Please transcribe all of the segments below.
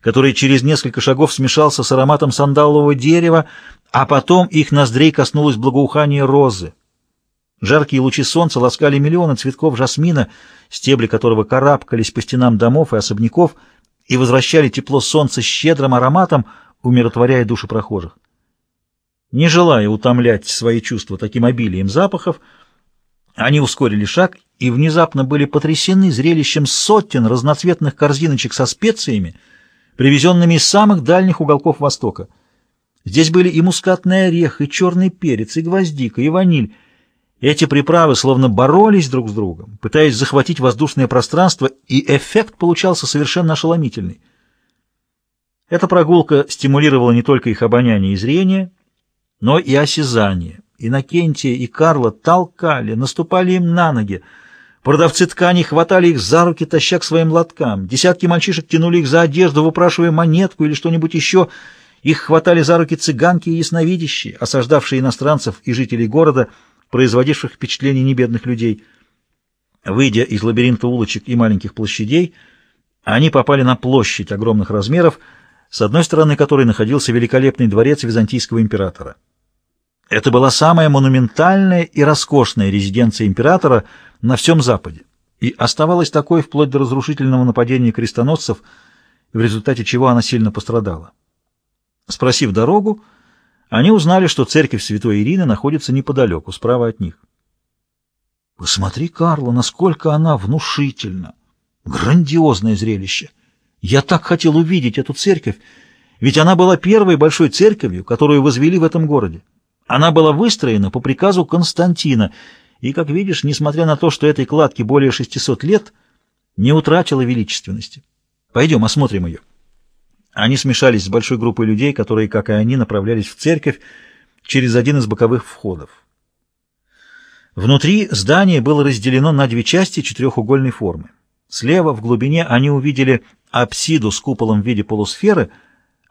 который через несколько шагов смешался с ароматом сандалового дерева, а потом их ноздрей коснулось благоухание розы. Жаркие лучи солнца ласкали миллионы цветков жасмина, стебли которого карабкались по стенам домов и особняков и возвращали тепло солнца щедрым ароматом, умиротворяя души прохожих. Не желая утомлять свои чувства таким обилием запахов, они ускорили шаг и внезапно были потрясены зрелищем сотен разноцветных корзиночек со специями, привезенными из самых дальних уголков Востока. Здесь были и мускатный орех, и черный перец, и гвоздика, и ваниль. Эти приправы словно боролись друг с другом, пытаясь захватить воздушное пространство, и эффект получался совершенно ошеломительный. Эта прогулка стимулировала не только их обоняние и зрение, но и осязание. Иннокентия и Карла толкали, наступали им на ноги. Продавцы тканей хватали их за руки, таща к своим лоткам. Десятки мальчишек тянули их за одежду, выпрашивая монетку или что-нибудь еще. Их хватали за руки цыганки и ясновидящие, осаждавшие иностранцев и жителей города, производивших впечатление небедных людей. Выйдя из лабиринта улочек и маленьких площадей, они попали на площадь огромных размеров, с одной стороны которой находился великолепный дворец византийского императора. Это была самая монументальная и роскошная резиденция императора на всем Западе и оставалась такой вплоть до разрушительного нападения крестоносцев, в результате чего она сильно пострадала. Спросив дорогу, они узнали, что церковь Святой Ирины находится неподалеку, справа от них. «Посмотри, Карла, насколько она внушительна! Грандиозное зрелище! Я так хотел увидеть эту церковь, ведь она была первой большой церковью, которую возвели в этом городе. Она была выстроена по приказу Константина, и, как видишь, несмотря на то, что этой кладке более 600 лет, не утратила величественности. Пойдем осмотрим ее. Они смешались с большой группой людей, которые, как и они, направлялись в церковь через один из боковых входов. Внутри здание было разделено на две части четырехугольной формы. Слева, в глубине, они увидели апсиду с куполом в виде полусферы,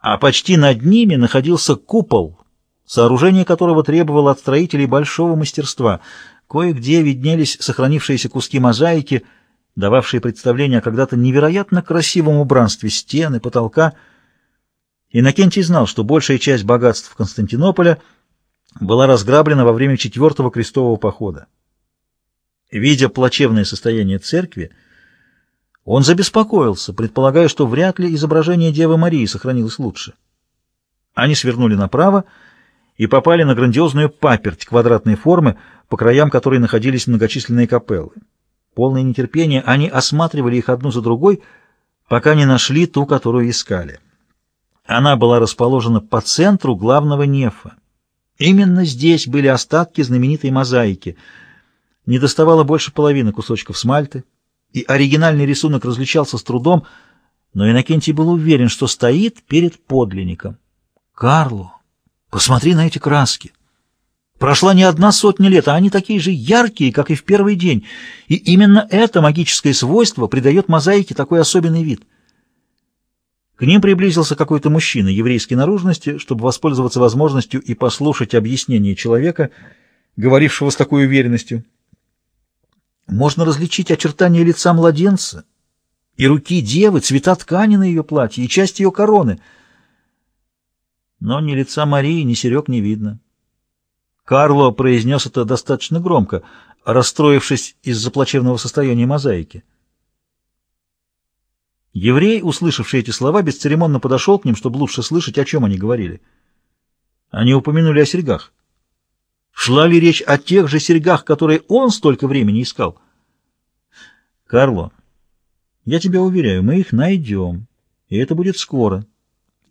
а почти над ними находился купол, сооружение которого требовало от строителей большого мастерства. Кое-где виднелись сохранившиеся куски мозаики, дававшие представление о когда-то невероятно красивом убранстве стены, потолка. Иннокентий знал, что большая часть богатств Константинополя была разграблена во время четвертого крестового похода. Видя плачевное состояние церкви, он забеспокоился, предполагая, что вряд ли изображение Девы Марии сохранилось лучше. Они свернули направо, и попали на грандиозную паперть квадратной формы, по краям которой находились многочисленные капеллы. Полное нетерпение, они осматривали их одну за другой, пока не нашли ту, которую искали. Она была расположена по центру главного нефа. Именно здесь были остатки знаменитой мозаики. Не доставало больше половины кусочков смальты, и оригинальный рисунок различался с трудом, но Иннокентий был уверен, что стоит перед подлинником. «Карло!» Посмотри на эти краски. Прошла не одна сотня лет, а они такие же яркие, как и в первый день. И именно это магическое свойство придает мозаике такой особенный вид. К ним приблизился какой-то мужчина еврейской наружности, чтобы воспользоваться возможностью и послушать объяснение человека, говорившего с такой уверенностью. Можно различить очертания лица младенца и руки девы, цвета ткани на ее платье и часть ее короны — но ни лица Марии, ни Серег не видно. Карло произнес это достаточно громко, расстроившись из-за плачевного состояния мозаики. Еврей, услышавший эти слова, бесцеремонно подошел к ним, чтобы лучше слышать, о чем они говорили. Они упомянули о серьгах. Шла ли речь о тех же серьгах, которые он столько времени искал? Карло, я тебя уверяю, мы их найдем, и это будет скоро.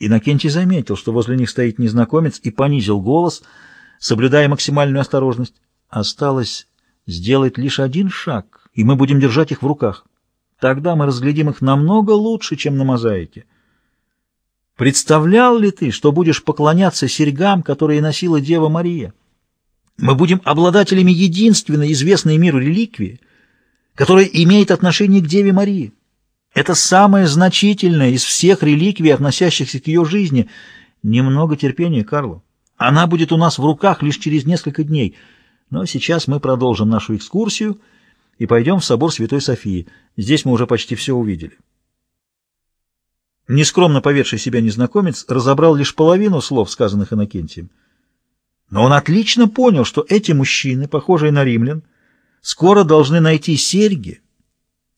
Иннокентий заметил, что возле них стоит незнакомец, и понизил голос, соблюдая максимальную осторожность. Осталось сделать лишь один шаг, и мы будем держать их в руках. Тогда мы разглядим их намного лучше, чем на мозаике. Представлял ли ты, что будешь поклоняться серьгам, которые носила Дева Мария? Мы будем обладателями единственной известной миру реликвии, которая имеет отношение к Деве Марии. Это самое значительное из всех реликвий, относящихся к ее жизни. Немного терпения, Карло. Она будет у нас в руках лишь через несколько дней. Но сейчас мы продолжим нашу экскурсию и пойдем в собор Святой Софии. Здесь мы уже почти все увидели. Нескромно поведший себя незнакомец разобрал лишь половину слов, сказанных Иннокентием. Но он отлично понял, что эти мужчины, похожие на римлян, скоро должны найти серьги,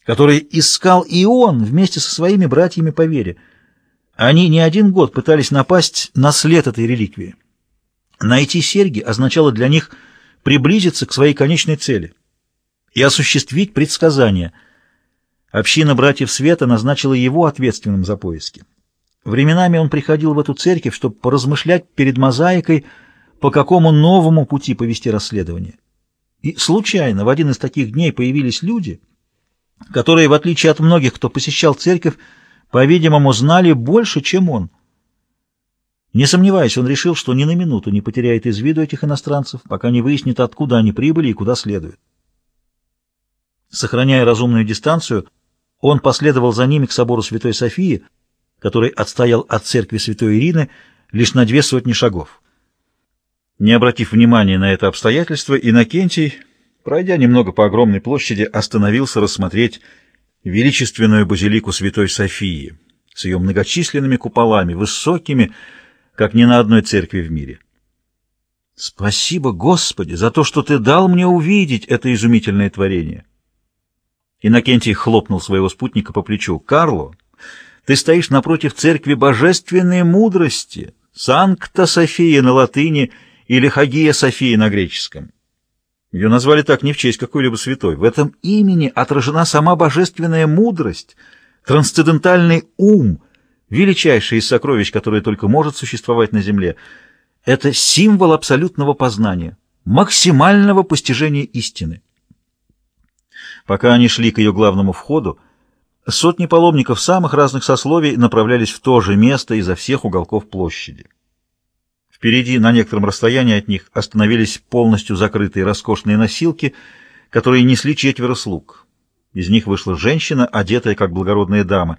которые искал и он вместе со своими братьями по вере. Они не один год пытались напасть на след этой реликвии. Найти серьги означало для них приблизиться к своей конечной цели и осуществить предсказание — Община братьев Света назначила его ответственным за поиски. Временами он приходил в эту церковь, чтобы поразмышлять перед мозаикой, по какому новому пути повести расследование. И случайно в один из таких дней появились люди, которые, в отличие от многих, кто посещал церковь, по-видимому, знали больше, чем он. Не сомневаясь, он решил, что ни на минуту не потеряет из виду этих иностранцев, пока не выяснит, откуда они прибыли и куда следуют. Сохраняя разумную дистанцию, он последовал за ними к собору Святой Софии, который отстоял от церкви Святой Ирины лишь на две сотни шагов. Не обратив внимания на это обстоятельство, Иннокентий, пройдя немного по огромной площади, остановился рассмотреть величественную базилику Святой Софии с ее многочисленными куполами, высокими, как ни на одной церкви в мире. «Спасибо, Господи, за то, что Ты дал мне увидеть это изумительное творение!» Иннокентий хлопнул своего спутника по плечу. «Карло, ты стоишь напротив церкви божественной мудрости, Санкта София на латыни или Хагия София на греческом. Ее назвали так не в честь какой-либо святой. В этом имени отражена сама божественная мудрость, трансцендентальный ум, величайший из сокровищ, которое только может существовать на земле. Это символ абсолютного познания, максимального постижения истины. Пока они шли к ее главному входу, сотни паломников самых разных сословий направлялись в то же место изо всех уголков площади. Впереди, на некотором расстоянии от них, остановились полностью закрытые роскошные носилки, которые несли четверо слуг. Из них вышла женщина, одетая как благородная дама.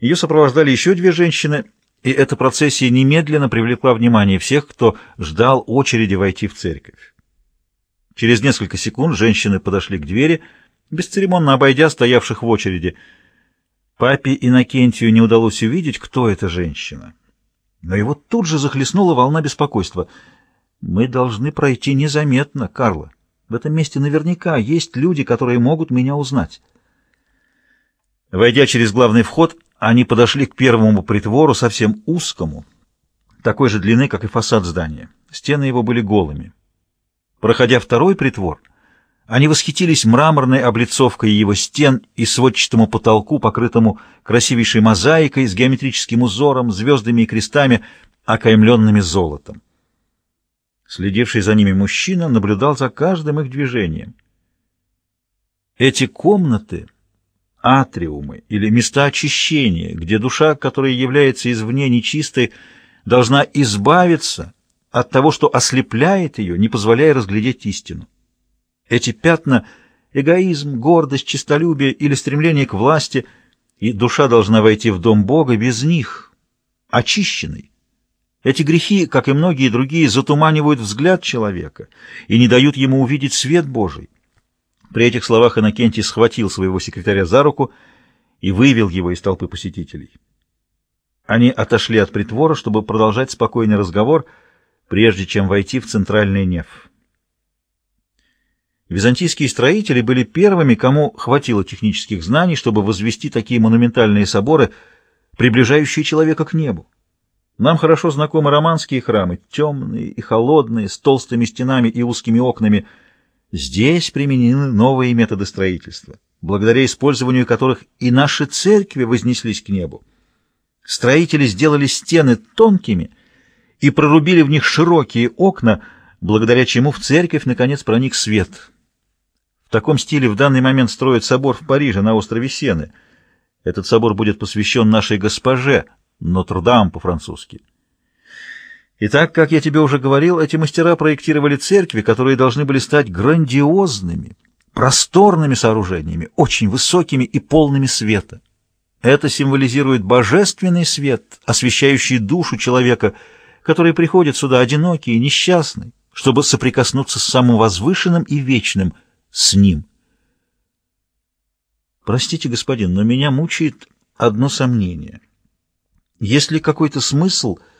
Ее сопровождали еще две женщины, и эта процессия немедленно привлекла внимание всех, кто ждал очереди войти в церковь. Через несколько секунд женщины подошли к двери — бесцеремонно обойдя стоявших в очереди. Папе Иннокентию не удалось увидеть, кто эта женщина. Но его тут же захлестнула волна беспокойства. «Мы должны пройти незаметно, Карло. В этом месте наверняка есть люди, которые могут меня узнать». Войдя через главный вход, они подошли к первому притвору, совсем узкому, такой же длины, как и фасад здания. Стены его были голыми. Проходя второй притвор — они восхитились мраморной облицовкой его стен и сводчатому потолку, покрытому красивейшей мозаикой с геометрическим узором, звездами и крестами, окаймленными золотом. Следивший за ними мужчина наблюдал за каждым их движением. Эти комнаты — атриумы или места очищения, где душа, которая является извне нечистой, должна избавиться от того, что ослепляет ее, не позволяя разглядеть истину. Эти пятна — эгоизм, гордость, честолюбие или стремление к власти, и душа должна войти в дом Бога без них, очищенной. Эти грехи, как и многие другие, затуманивают взгляд человека и не дают ему увидеть свет Божий. При этих словах Иннокентий схватил своего секретаря за руку и вывел его из толпы посетителей. Они отошли от притвора, чтобы продолжать спокойный разговор, прежде чем войти в центральный неф. Византийские строители были первыми, кому хватило технических знаний, чтобы возвести такие монументальные соборы, приближающие человека к небу. Нам хорошо знакомы романские храмы, темные и холодные, с толстыми стенами и узкими окнами. Здесь применены новые методы строительства, благодаря использованию которых и наши церкви вознеслись к небу. Строители сделали стены тонкими и прорубили в них широкие окна, благодаря чему в церковь наконец проник свет — таком стиле в данный момент строят собор в Париже на острове Сены. Этот собор будет посвящен нашей госпоже, Нотр-Дам по-французски. Итак, как я тебе уже говорил, эти мастера проектировали церкви, которые должны были стать грандиозными, просторными сооружениями, очень высокими и полными света. Это символизирует божественный свет, освещающий душу человека, который приходит сюда одинокий и несчастный, чтобы соприкоснуться с самым возвышенным и вечным – с ним. Простите, господин, но меня мучает одно сомнение. Есть ли какой-то смысл —